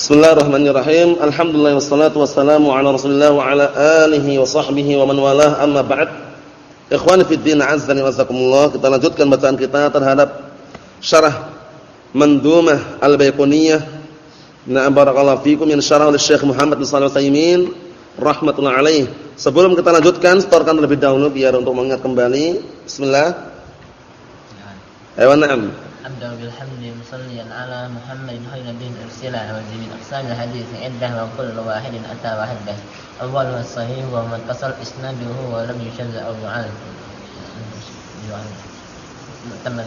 Bismillahirrahmanirrahim. Alhamdulillah wassalatu wassalamu ala Rasulillah wa ala alihi wa sahbihi wa man walah. Amma ba'd. Ikhwani fid din, azzani wasakumullah. Kita lanjutkan bacaan kita terhadap syarah Mandumah Al-Baiquniyah. Na'am barakallahu fikum min syarah oleh Syekh Muhammad bin Shalih Al-Utsaimin rahimatullah alaih. Sebelum kita lanjutkan, setorkan terlebih dahulu biar untuk mengingat kembali. Bismillah. Ayo na'am. أبدأ بالحمد مصليا على محمد خير الدين أرسله وزي أقسام الحديث عدة وكل واحد أتى وحده. أول الصحيح وما اتصل إسناده ولم يشذ أو يعان معتمد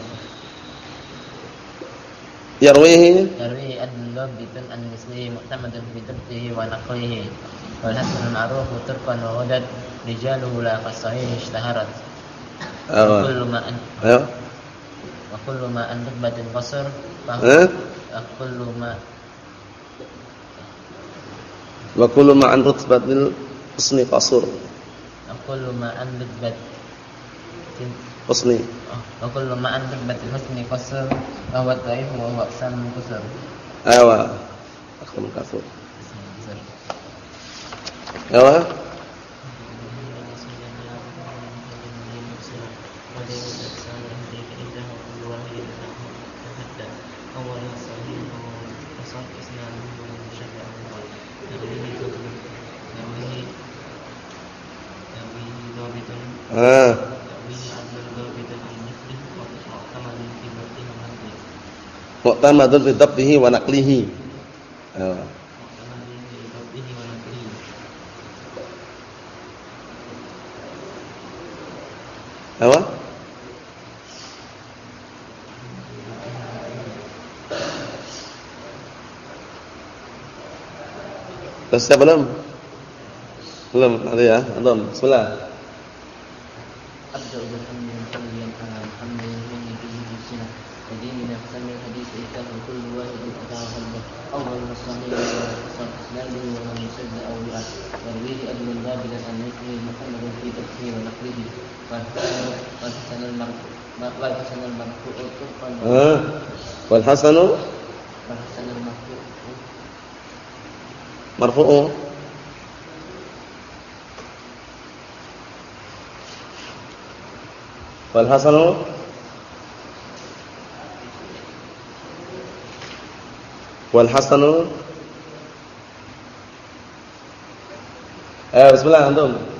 يرويه. يرويه عدل ضابط عن مثله معتمد في ضبطه ونقله والحسن المعروف تركا وغدد رجاله لا كالصحيح اشتهرت. وكل ما أيوه. wa kullu ma an rutbatin qasr kullu ma wa kullu ma an rutbatil husni qasr kullu ma an husni oh, wa kullu ma an husni qasr wa huwa dhaif wa huwa aqsam qasr aywa aqsam qasr aywa Mu'tamadun fi dhabtihi wa naqlihi. Ah. Apa? Sudah belum? Belum, ada ya. Belum. Bismillah. والحسن المرفوع. والحسن المرفوع طرقا والحسن؟ والحسن المرفوع. مرفوع. والحسن؟ والحسن؟ إيه بسم الله عندهم.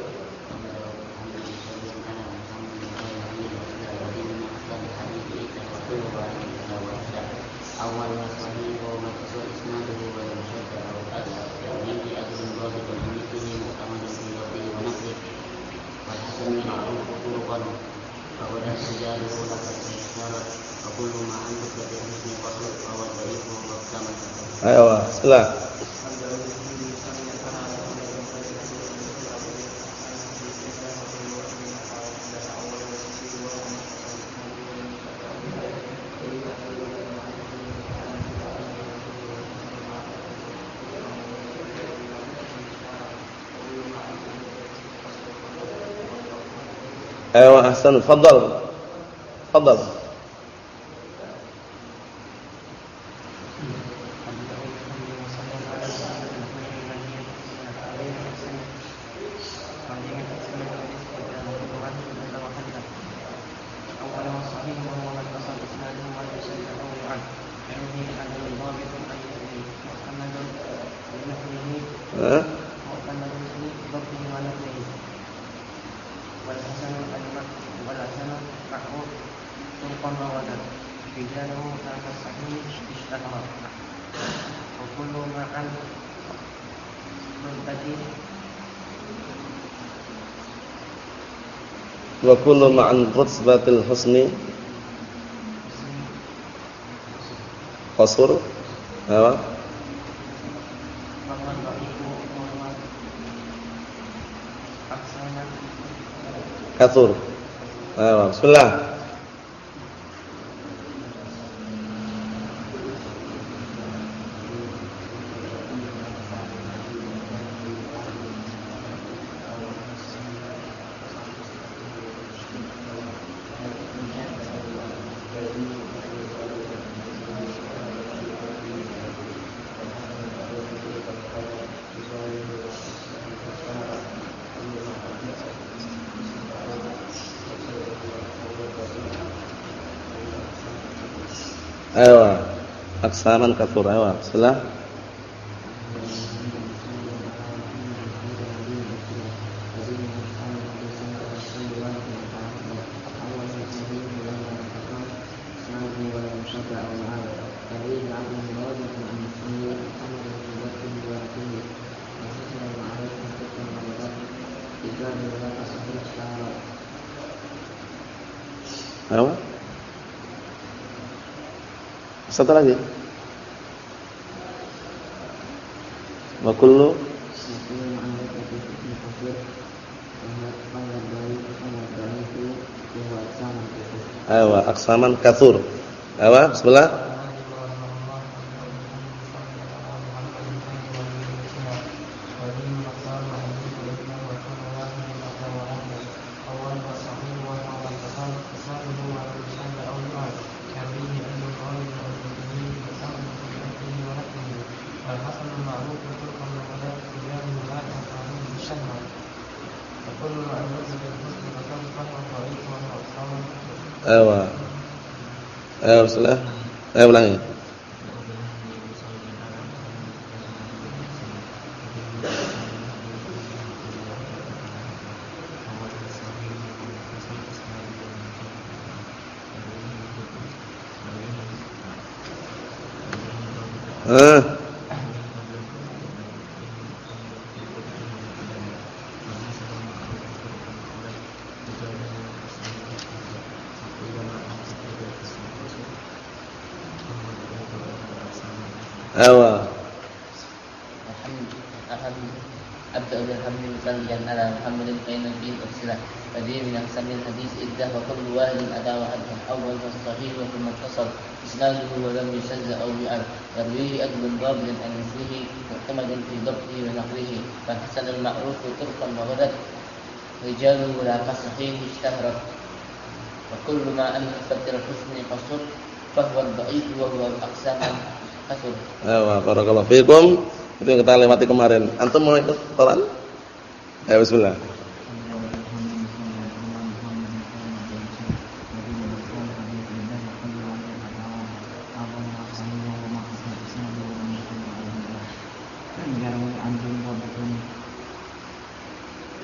Bismillah. أيوه احسن تفضل. تفضل. Wa kullu ma'an rutbatil husni qasur apa kathur ayo bismillah Ayo. Aksaman katsur. Ayo. Bismillah. Apa? Satu lagi. Wa kullu Ayo, aksaman katsur. Ayo, bismillah. Bismillah. Ayo ulangi. Ah. إسناده ولم يشذ أو يعرف يرويه أدل ضابط عن مثله معتمد في ضبطه ونقله فحسن المعروف طرقا وغدت رجاله لا كالصحيح اشتهرت وكل ما أن فتر الحسن قصر فهو الضعيف وهو الأقسام قصر Ayo, barakallahu fikum. Itu yang kita lewati kemarin. Antum mau ikut Quran? Ayo bismillah.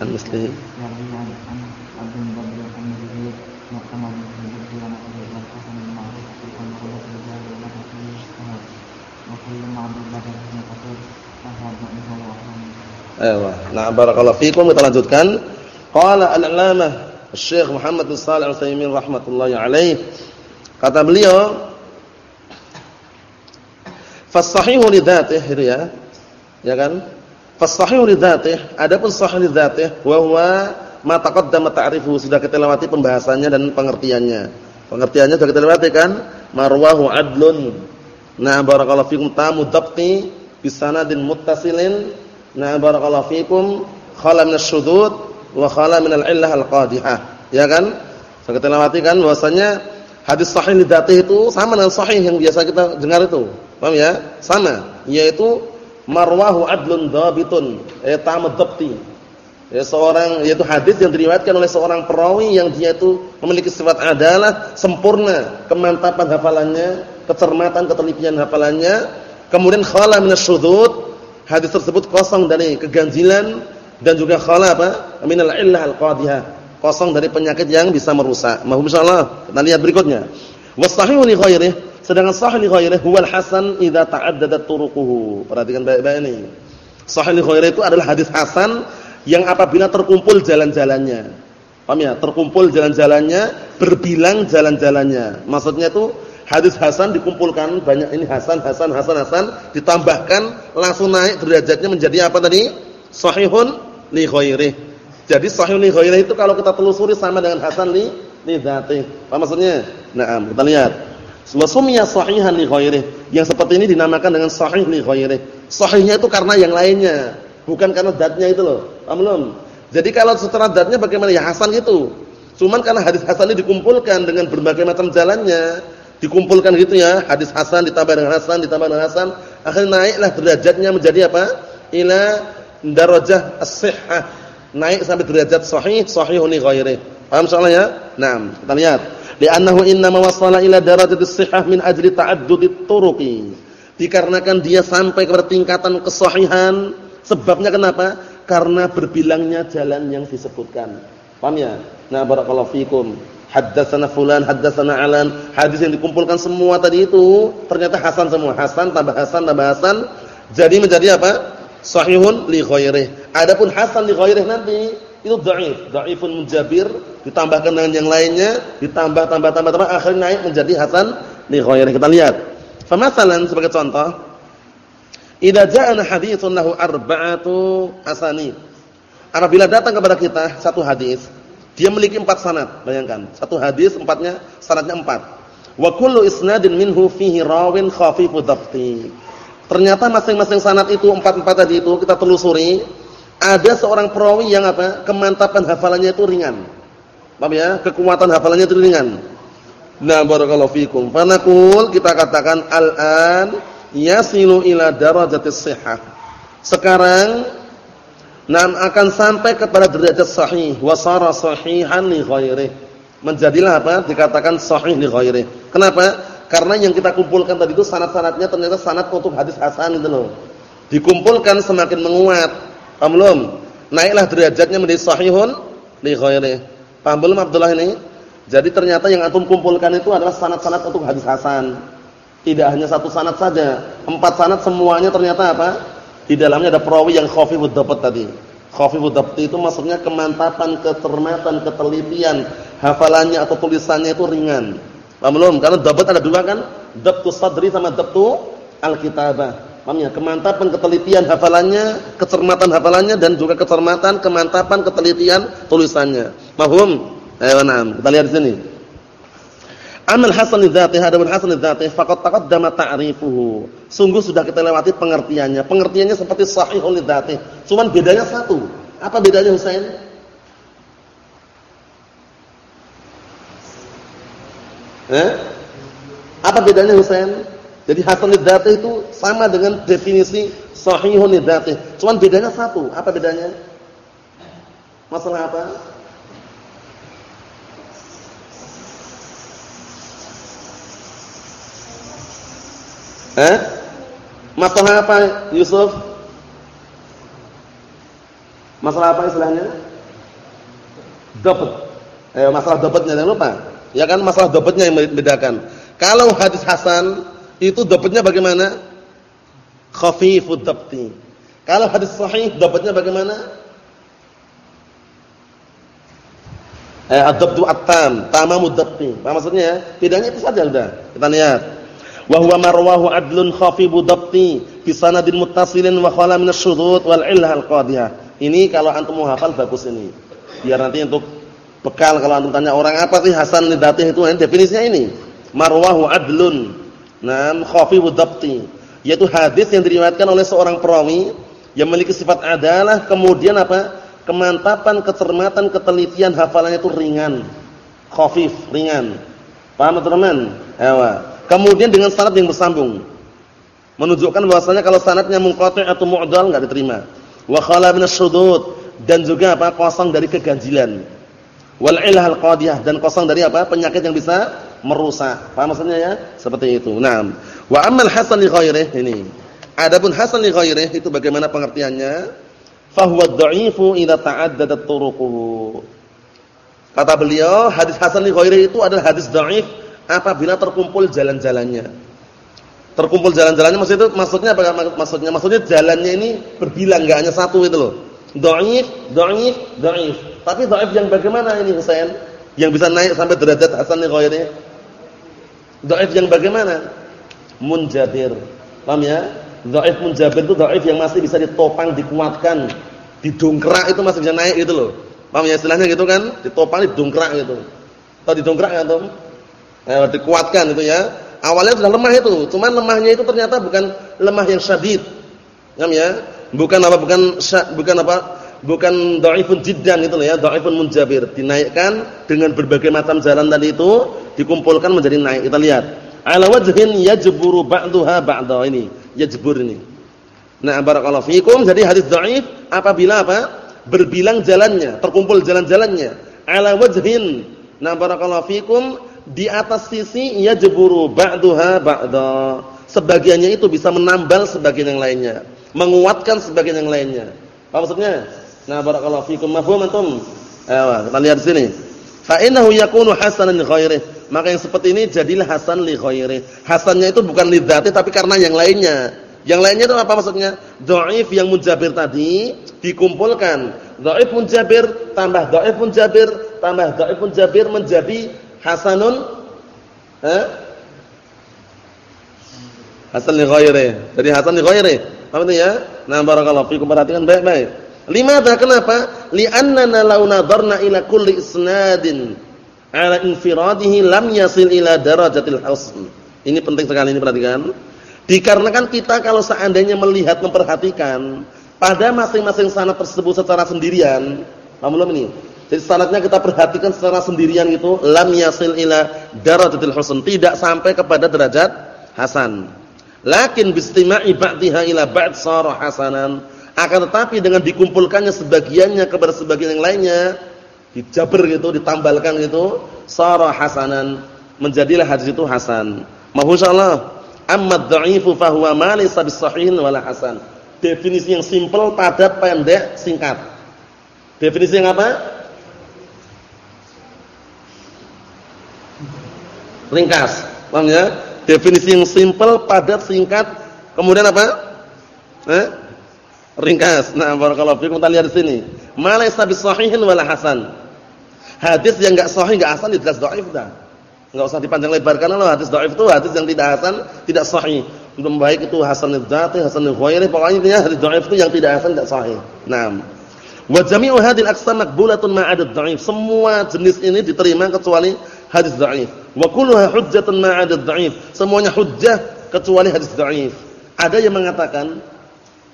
المسلمين. أيوه. نعم بارك الله فيكم. وتلاحظتكم قال العلامة الشيخ محمد بن صالح العثيمين رحمة الله عليه. كتب لي فالصحيح لذاته هي ya kan Fas-sahihu li dzatihi, adapun sahih li dzatihi wa huwa ma taqaddama ta'rifu sudah kita lewati pembahasannya dan pengertiannya. Pengertiannya sudah kita lewati kan? Marwahu adlun. Nah, barakallahu fikum tamu dhabti bisanadin muttasilin Nah barakallahu fikum khala minasyudud wa khala minal illah al-qadihah. Ya kan? Saya kita lewati kan bahwasanya hadis sahih li itu sama dengan sahih yang biasa kita dengar itu. Paham ya? Sama, yaitu marwahu adlun dhabitun, eh tamat dhabti. Ya seorang yaitu hadis yang diriwayatkan oleh seorang perawi yang dia itu memiliki sifat adalah sempurna, kemantapan hafalannya, kecermatan, ketelitian hafalannya, kemudian khala minasyudud hadis tersebut kosong dari keganjilan dan juga khala apa? Minal illah al-qadhiyah. Kosong dari penyakit yang bisa merusak. Mohon insyaallah. Kita lihat berikutnya. Wasahihu li sedangkan sahih li ghairihi huwal hasan idza ta'addadat turuquhu. Perhatikan baik-baik ini. Sahih li ghairihi itu adalah hadis hasan yang apabila terkumpul jalan-jalannya. Paham ya? Terkumpul jalan-jalannya, berbilang jalan-jalannya. Maksudnya itu hadis hasan dikumpulkan banyak ini hasan hasan hasan hasan ditambahkan langsung naik derajatnya menjadi apa tadi sahihun li ghairi jadi sahihun li ghairi itu kalau kita telusuri sama dengan hasan li li dzati apa maksudnya nah kita lihat Wasumiyah sahihan li ghairi yang seperti ini dinamakan dengan sahih li ghairi sahihnya itu karena yang lainnya bukan karena zatnya itu loh paham jadi kalau secara zatnya bagaimana ya hasan itu cuman karena hadis hasan ini dikumpulkan dengan berbagai macam jalannya dikumpulkan gitu ya, hadis hasan ditambah dengan hasan ditambah dengan hasan, akhirnya naiklah derajatnya menjadi apa? Ila darajah as-sihhah. Naik sampai derajat sahih, sahihun li ghairi. Paham soalnya ya? Naam, kita lihat. Li'annahu innama wasala ila darajatis sihah min ajli ta'addudit turuqi. Dikarenakan dia sampai kepada tingkatan kesahihan, sebabnya kenapa? Karena berbilangnya jalan yang disebutkan. Paham ya? Nah, barakallahu fikum. Haddatsana fulan, haddatsana alan. Hadis yang dikumpulkan semua tadi itu ternyata hasan semua. Hasan tambah hasan tambah hasan jadi menjadi apa? Sahihun li ghairih. Adapun hasan li ghairih nanti itu dhaif, dhaifun munjabir ditambahkan dengan yang lainnya, ditambah tambah tambah tambah akhirnya naik menjadi hasan li ghairi. Kita lihat. Famasalan sebagai contoh, idza ja'ana haditsun lahu arba'atu asani. Apabila datang kepada kita satu hadis, dia memiliki empat sanad, bayangkan. Satu hadis empatnya sanadnya empat. Wa kullu isnadin minhu fihi rawin khafifu dhabti. Ternyata masing-masing sanad itu empat-empat tadi itu kita telusuri, ada seorang perawi yang apa? kemantapan hafalannya itu ringan. Paham ya? Kekuatan hafalannya itu ringan. Nah, barakallahu fikum. Fanaqul kita katakan al-an yasilu ila darajatis sihah. Sekarang nam akan sampai kepada derajat sahih wa sara sahihan li ghairihi. Menjadilah apa? Dikatakan sahih li ghairihi. Kenapa? Karena yang kita kumpulkan tadi itu sanad-sanadnya ternyata sanad untuk hadis hasan itu loh. Dikumpulkan semakin menguat. Paham belum? Naiklah derajatnya menjadi sahihun li ghairihi. Paham belum Abdullah ini? Jadi ternyata yang antum kumpulkan itu adalah sanad-sanad untuk hadis hasan. Tidak hanya satu sanad saja, empat sanad semuanya ternyata apa? Di dalamnya ada perawi yang khafifud dhabt tadi. Khafifud dhabt itu maksudnya kemantapan, kecermatan, ketelitian, hafalannya atau tulisannya itu ringan. Paham belum? Karena dhabt ada dua kan? Dhabtus sadri sama dhabtu al-kitabah. Paham ya? Kemantapan, ketelitian hafalannya, kecermatan hafalannya dan juga kecermatan, kemantapan, ketelitian tulisannya. Mahum? Ayo. Kita lihat di sini. Amal hasan dzati hadapun hasan dzati faqad taqaddama ta'rifuhu. Sungguh sudah kita lewati pengertiannya. Pengertiannya seperti sahihul dzati. Cuman bedanya satu. Apa bedanya Husain? Eh? Apa bedanya Husain? Jadi hasan dzati itu sama dengan definisi sahihun dzati. Cuman bedanya satu. Apa bedanya? Masalah apa? Eh? Masalah apa Yusuf? Masalah apa istilahnya? Dapat. Eh masalah dapatnya jangan lupa. Ya kan masalah dapatnya yang membedakan. Kalau hadis hasan itu dapatnya bagaimana? Khafifud dabti. Kalau hadis sahih dapatnya bagaimana? Eh ad-dabtu at-tam, tamamud dabti. Apa maksudnya ya? Bedanya itu saja sudah. Kita lihat wa huwa marwahu adlun khafibu dabti fi sanadin muttasilin wa khala min asy-syudud wal illah al-qadhiyah. Ini kalau antum hafal bagus ini. Biar nanti untuk bekal kalau antum tanya orang apa sih hasan lidatih itu ini definisinya ini. Marwahu adlun. Nam khafibu dabti, yaitu hadis yang diriwayatkan oleh seorang perawi yang memiliki sifat adalah kemudian apa? kemantapan, kecermatan, ketelitian hafalannya itu ringan. Khafif, ringan. Paham teman-teman? Kemudian dengan sanad yang bersambung. Menunjukkan bahwasanya kalau sanadnya munqati' atau mu'dal enggak diterima. Wa khala minasyudud dan juga apa? kosong dari keganjilan. Wal ilah al-qadiyah dan kosong dari apa? penyakit yang bisa merusak. Paham maksudnya ya? Seperti itu. Naam. Wa ammal hasan li ghairihi ini. Adapun hasan li ghairihi itu bagaimana pengertiannya? Fahuwa dha'ifu idza ta'addadat turuquhu. Kata beliau, hadis hasan li ghairihi itu adalah hadis dhaif apabila terkumpul jalan-jalannya. Terkumpul jalan-jalannya maksudnya itu maksudnya apa maksudnya? Maksudnya jalannya ini berbilang enggak hanya satu itu loh. Dhaif, dhaif, dhaif. Tapi dhaif yang bagaimana ini Husain? Yang bisa naik sampai derajat hasan li ghairi? Dhaif yang bagaimana? Munjabir. Paham ya? Dhaif munjabir itu dhaif yang masih bisa ditopang, dikuatkan, didongkrak itu masih bisa naik gitu loh. Paham ya istilahnya gitu kan? Ditopang, didongkrak gitu. Atau didongkrak enggak, eh, dikuatkan itu ya. Awalnya sudah lemah itu, cuman lemahnya itu ternyata bukan lemah yang syadid. Paham ya? Bukan apa bukan bukan apa? Bukan dhaifun jiddan itu ya, dhaifun munjabir. Dinaikkan dengan berbagai macam jalan tadi itu dikumpulkan menjadi naik. Kita lihat. Ala wajhin yajburu ba'daha ba'da ini. Yajbur ini. Nah, barakallahu fikum. Jadi hadis dhaif apabila apa? Berbilang jalannya, terkumpul jalan-jalannya. Ala wajhin Nah barakallahu fikum di atas sisi yajburu ba'daha ba'da. Sebagiannya itu bisa menambal sebagian yang lainnya, menguatkan sebagian yang lainnya. Apa maksudnya? Nah, barakallahu fikum. Mafhum antum? Ayo, kita lihat sini. Fa innahu yakunu hasanan ghairihi. Maka yang seperti ini jadilah hasan li ghairihi. Hasannya itu bukan li dzati tapi karena yang lainnya. Yang lainnya itu apa maksudnya? Dhaif yang munjabir tadi dikumpulkan. Dhaif munjabir tambah dhaif munjabir tambah dhaif munjabir menjadi hasanun eh? Hasan li ghairi. Jadi hasan li ghairi. Apa itu ya? Nah, barakallahu fikum perhatikan baik-baik. Limadha kenapa? Li'annana law nadarna ila kulli isnadin ala infiradihi lam yasil ila darajatil husn. Ini penting sekali ini perhatikan. Dikarenakan kita kalau seandainya melihat memperhatikan pada masing-masing sanad tersebut secara sendirian, paham ini? Jadi sanadnya kita perhatikan secara sendirian gitu, lam yasil ila darajatil husn, tidak sampai kepada derajat hasan. Lakin bistima'i ba'dihha ila ba'd sara hasanan. Akan tetapi dengan dikumpulkannya sebagiannya kepada sebagian yang lainnya, dijaber gitu, ditambalkan gitu, sara hasanan. Menjadilah hadis itu hasan. Masyaallah. Amma ad-dha'ifu fa huwa ma laysa bis-sahihin wala hasan. Definisi yang simpel, padat, pendek, singkat. Definisi yang apa? ringkas. Paham ya? Definisi yang simpel, padat, singkat, kemudian apa? Eh? Ringkas. Nah, barakallahu fikum kita lihat di sini. Malaysa bisahihin wala hasan. Hadis yang enggak sahih, enggak hasan jelas dhaif dah. Enggak usah dipanjang lebarkan loh hadis dhaif itu hadis yang tidak hasan, tidak sahih. Belum baik itu hasan dzati, hasan ghairi, pokoknya intinya hadis dhaif itu yang tidak hasan, tidak sahih. Naam. Wa jami'u hadhil aqsam maqbulatun ma'ad dhaif. Semua jenis ini diterima kecuali hadis dhaif. Wa kulluha hujjatun ma'ad dhaif. Semuanya hujjah kecuali hadis dhaif. Ada yang mengatakan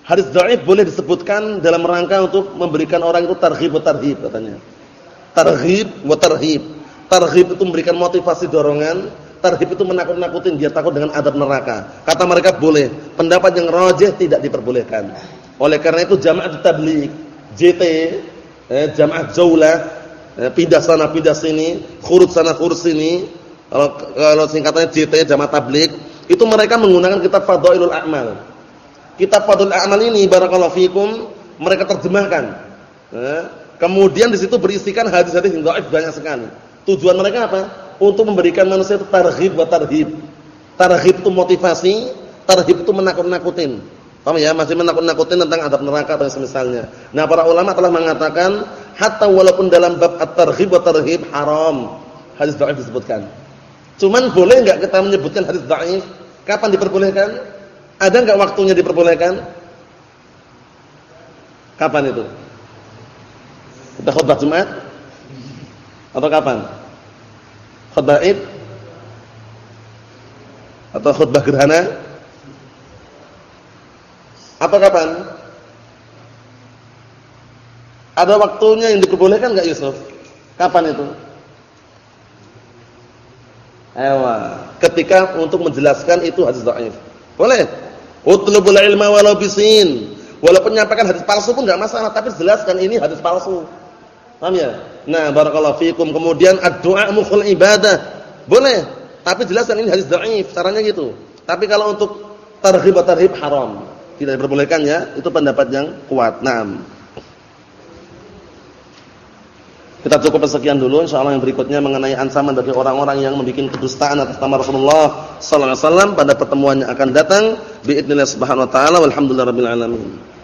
hadis dhaif boleh disebutkan dalam rangka untuk memberikan orang itu targhib tarhib katanya. Targhib wa tarhib. Targhib itu memberikan motivasi dorongan, tarhib itu menakut-nakutin dia takut dengan adab neraka. Kata mereka boleh. Pendapat yang rajih tidak diperbolehkan. Oleh karena itu jamaah tabligh, JT, eh, jamaah jaulah Eh, pindah sana pindah sini, khurut sana khurut sini. Kalau kalau singkatannya JT jamaah tablik, itu mereka menggunakan kitab Fadhailul A'mal. Kitab Fadhailul A'mal ini barakallahu fikum mereka terjemahkan. Eh, kemudian di situ berisikan hadis-hadis yang dhaif banyak sekali. Tujuan mereka apa? Untuk memberikan manusia itu targhib wa tarhib. Targhib itu motivasi, tarhib itu menakut-nakutin. Paham ya? Masih menakut-nakutin tentang adab neraka dan semisalnya. Nah, para ulama telah mengatakan hatta walaupun dalam bab at-targhib wa tarhib haram hadis dhaif disebutkan. Cuman boleh enggak kita menyebutkan hadis dhaif? Kapan diperbolehkan? Ada enggak waktunya diperbolehkan? Kapan itu? Kita khutbah Jumat? Atau kapan? Khutbah Id? Atau khutbah gerhana? Atau kapan? Ada waktunya yang diperbolehkan enggak Yusuf? Kapan itu? Ewa, ketika untuk menjelaskan itu hadis dhaif. Boleh. Utlubul ilma walau bisin. Walaupun menyampaikan hadis palsu pun enggak masalah, tapi jelaskan ini hadis palsu. Paham ya? Nah, barakallahu fikum. Kemudian addu'a mukhul ibadah. Boleh, tapi jelas ini hadis dhaif, caranya gitu. Tapi kalau untuk targhib tarhib haram. Tidak diperbolehkan ya. Itu pendapat yang kuat. Naam. Kita cukup sekian dulu insyaallah yang berikutnya mengenai ancaman bagi orang-orang yang membuat kedustaan atas nama Rasulullah sallallahu alaihi wasallam pada pertemuan yang akan datang biidznillah subhanahu wa taala walhamdulillahirabbil alamin.